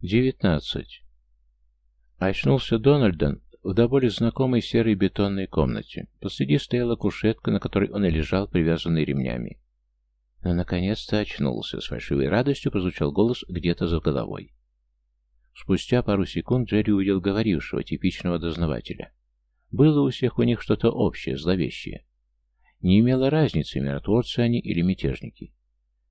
Девятнадцать. Очнулся Дональдон в до боли знакомой серой бетонной комнате. Посреди стояла кушетка, на которой он и лежал, привязанный ремнями. Но наконец-то очнулся. С фальшивой радостью прозвучал голос где-то за головой. Спустя пару секунд Джерри увидел говорившего, типичного дознавателя. Было у всех у них что-то общее, зловещее. Не имело разницы, миротворцы они или мятежники.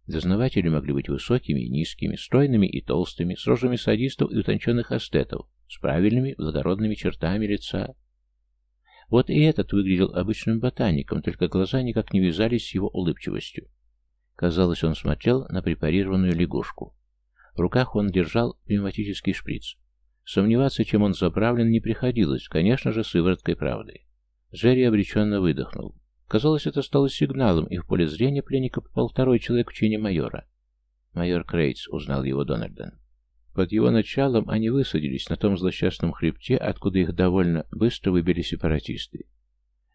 Дознаватели могли быть высокими и низкими, стройными и толстыми, с рожами садистов и утонченных астетов, с правильными, благородными чертами лица. Вот и этот выглядел обычным ботаником, только глаза никак не вязались с его улыбчивостью. Казалось, он смотрел на препарированную лягушку. В руках он держал пневматический шприц. Сомневаться, чем он заправлен, не приходилось, конечно же, сывороткой правды. Джерри обреченно выдохнул. Казалось, это стало сигналом, и в поле зрения пленника попал второй человек в чине майора. Майор Крейтс узнал его Дональден. Под его началом они высадились на том злосчастном хребте, откуда их довольно быстро выбили сепаратисты.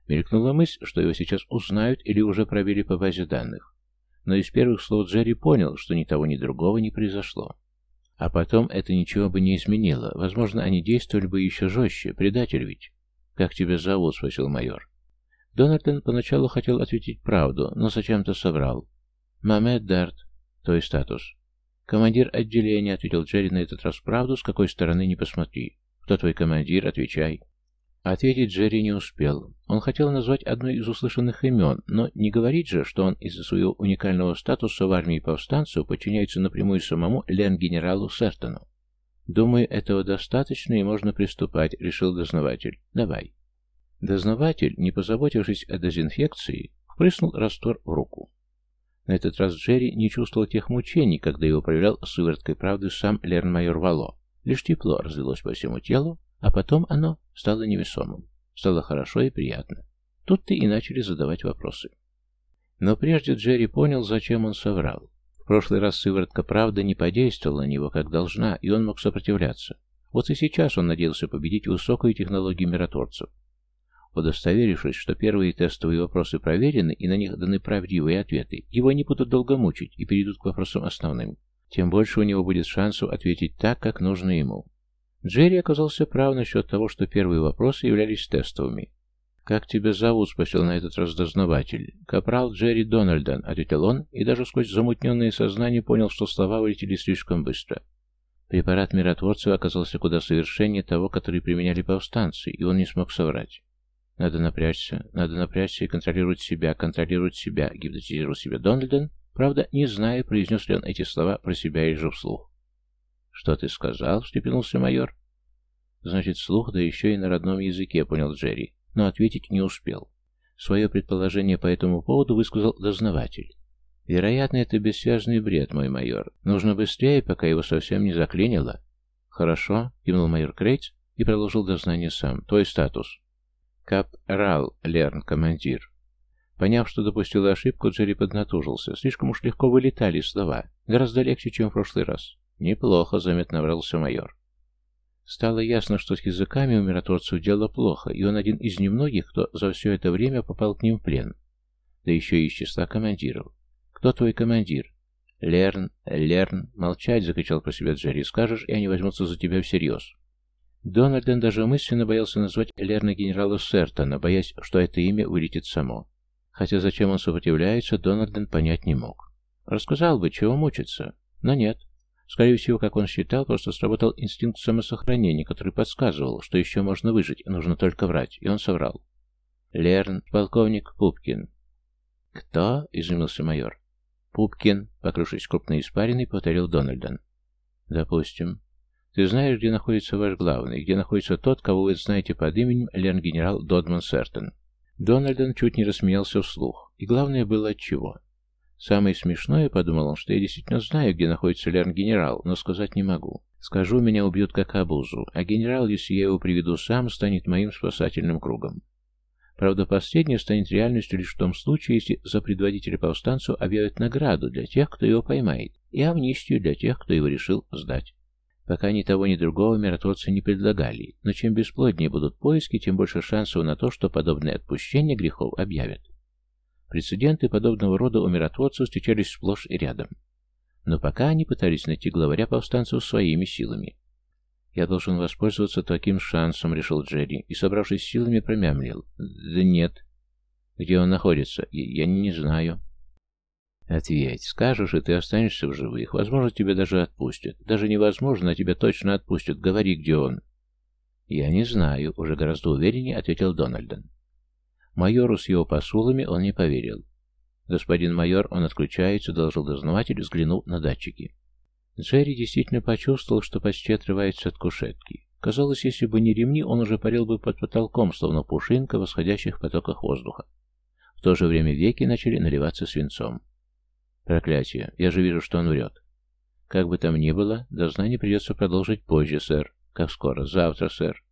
Мелькнула мысль, что его сейчас узнают или уже пробили по базе данных. Но из первых слов Джерри понял, что ни того, ни другого не произошло. А потом это ничего бы не изменило. Возможно, они действовали бы еще жестче. Предатель ведь. «Как тебя зовут?» — спросил майор. Дональден поначалу хотел ответить правду, но зачем-то соврал. «Мамед Дарт, твой статус». «Командир отделения», — ответил Джерри на этот раз правду, с какой стороны не посмотри. «Кто твой командир? Отвечай». Ответить Джерри не успел. Он хотел назвать одно из услышанных имен, но не говорить же, что он из-за своего уникального статуса в армии повстанцев подчиняется напрямую самому лен-генералу Сертону. «Думаю, этого достаточно и можно приступать», — решил дознаватель. «Давай». Дознаватель, не позаботившись о дезинфекции, впрыснул раствор в руку. На этот раз Джерри не чувствовал тех мучений, когда его проверял сывороткой правды сам Лерн-майор Вало. Лишь тепло разлилось по всему телу, а потом оно стало невесомым. Стало хорошо и приятно. Тут-то и начали задавать вопросы. Но прежде Джерри понял, зачем он соврал. В прошлый раз сыворотка правды не подействовала на него, как должна, и он мог сопротивляться. Вот и сейчас он надеялся победить высокую технологию миротворцев. Удостоверившись, что первые тестовые вопросы проверены и на них даны правдивые ответы, его не будут долго мучить и перейдут к вопросам основным. Тем больше у него будет шансов ответить так, как нужно ему. Джерри оказался прав насчет того, что первые вопросы являлись тестовыми. «Как тебя зовут?» — спросил на этот раз дознаватель. «Капрал Джерри Дональдон», — ответил он, и даже сквозь замутненное сознание понял, что слова вылетели слишком быстро. Препарат миротворцев оказался куда совершеннее того, который применяли повстанцы, и он не смог соврать. Надо напрячься, надо напрячься и контролировать себя, контролировать себя, гипнотизировал себя Дональден, правда, не зная, произнес ли он эти слова про себя или же вслух. «Что ты сказал?» — встрепенулся майор. «Значит, слух, да еще и на родном языке», — понял Джерри, но ответить не успел. Свое предположение по этому поводу высказал дознаватель. «Вероятно, это бессвязный бред, мой майор. Нужно быстрее, пока его совсем не заклинило». «Хорошо», — кивнул майор Крейтс и продолжил дознание сам. «Твой статус». «Кап-рал, Лерн, командир». Поняв, что допустил ошибку, Джерри поднатужился. Слишком уж легко вылетали слова. Гораздо легче, чем в прошлый раз. «Неплохо», — заметно врался майор. Стало ясно, что с языками у миротворцев дело плохо, и он один из немногих, кто за все это время попал к ним в плен. Да еще и из числа командиров. «Кто твой командир?» «Лерн, Лерн, молчать!» — закричал про себя Джерри. «Скажешь, и они возьмутся за тебя всерьез». Дональден даже мысленно боялся назвать Лерна генерала Сертона, боясь, что это имя вылетит само. Хотя зачем он сопротивляется, Дональден понять не мог. Рассказал бы, чего мучиться, но нет. Скорее всего, как он считал, просто сработал инстинкт самосохранения, который подсказывал, что еще можно выжить, нужно только врать, и он соврал. Лерн, полковник Пупкин. «Кто?» — изумился майор. «Пупкин», — покрывшись крупной испариной, повторил Дональден. «Допустим. Ты знаешь, где находится ваш главный, где находится тот, кого вы знаете под именем Лерн-генерал Додман Сертон?» Дональден чуть не рассмеялся вслух. И главное было от чего. Самое смешное, подумал он, что я действительно знаю, где находится Лерн-генерал, но сказать не могу. Скажу, меня убьют как обузу, а генерал, если я его приведу сам, станет моим спасательным кругом. Правда, последнее станет реальностью лишь в том случае, если за предводителя повстанцев объявят награду для тех, кто его поймает, и амнистию для тех, кто его решил сдать. Пока ни того, ни другого миротворцы не предлагали, но чем бесплоднее будут поиски, тем больше шансов на то, что подобное отпущение грехов объявят. Прецеденты подобного рода у миротворцев встречались сплошь и рядом. Но пока они пытались найти главаря повстанцев своими силами. «Я должен воспользоваться таким шансом», — решил Джерри, и, собравшись силами, промямлил. «Да нет». «Где он находится? Я, я не знаю». «Ответь. Скажешь, и ты останешься в живых. Возможно, тебя даже отпустят. Даже невозможно, а тебя точно отпустят. Говори, где он». «Я не знаю», — уже гораздо увереннее ответил Дональден. Майору с его посулами он не поверил. «Господин майор, он отключается», — доложил дознаватель, взглянув на датчики. Джерри действительно почувствовал, что почти отрывается от кушетки. Казалось, если бы не ремни, он уже парил бы под потолком, словно пушинка в восходящих потоках воздуха. В то же время веки начали наливаться свинцом. «Проклятие! Я же вижу, что он врет». «Как бы там ни было, дознание придется продолжить позже, сэр». «Как скоро?» «Завтра, сэр».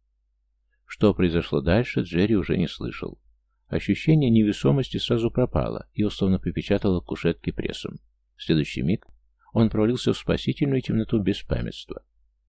Что произошло дальше, Джерри уже не слышал. Ощущение невесомости сразу пропало и условно припечатало к кушетке прессом. В следующий миг он провалился в спасительную темноту беспамятства.